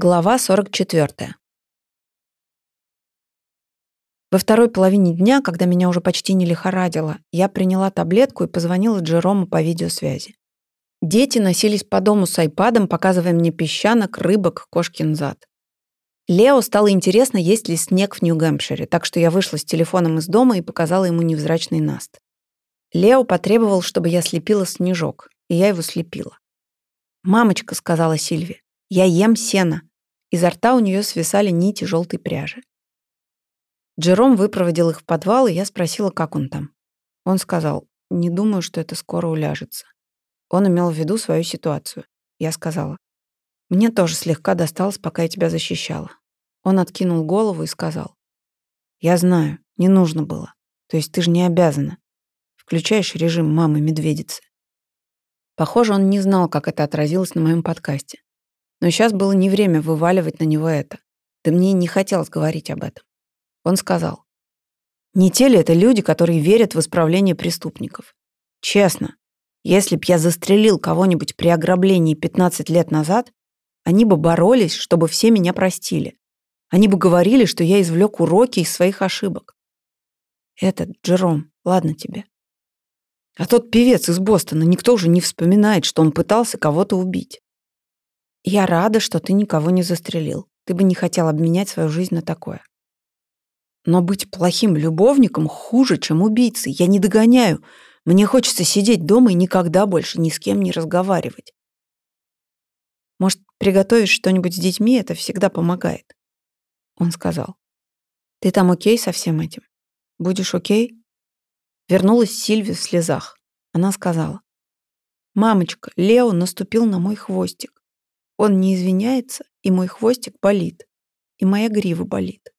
Глава 44. Во второй половине дня, когда меня уже почти не лихорадило, я приняла таблетку и позвонила Джерому по видеосвязи. Дети носились по дому с айпадом, показывая мне песчанок, рыбок, кошкин зад. Лео стало интересно, есть ли снег в Нью-Гэмпшире, так что я вышла с телефоном из дома и показала ему невзрачный наст. Лео потребовал, чтобы я слепила снежок, и я его слепила. «Мамочка», — сказала Сильви, — «я ем сено. Изо рта у нее свисали нити желтой пряжи. Джером выпроводил их в подвал, и я спросила, как он там. Он сказал, не думаю, что это скоро уляжется. Он имел в виду свою ситуацию. Я сказала, мне тоже слегка досталось, пока я тебя защищала. Он откинул голову и сказал, я знаю, не нужно было. То есть ты же не обязана. Включаешь режим мамы-медведицы. Похоже, он не знал, как это отразилось на моем подкасте. Но сейчас было не время вываливать на него это. Да мне не хотелось говорить об этом. Он сказал, не те ли это люди, которые верят в исправление преступников? Честно, если б я застрелил кого-нибудь при ограблении 15 лет назад, они бы боролись, чтобы все меня простили. Они бы говорили, что я извлек уроки из своих ошибок. Этот, Джером, ладно тебе. А тот певец из Бостона, никто уже не вспоминает, что он пытался кого-то убить. Я рада, что ты никого не застрелил. Ты бы не хотел обменять свою жизнь на такое. Но быть плохим любовником хуже, чем убийцей. Я не догоняю. Мне хочется сидеть дома и никогда больше ни с кем не разговаривать. Может, приготовить что-нибудь с детьми, это всегда помогает. Он сказал. Ты там окей со всем этим? Будешь окей? Вернулась Сильви в слезах. Она сказала. Мамочка, Лео наступил на мой хвостик. Он не извиняется, и мой хвостик болит, и моя грива болит.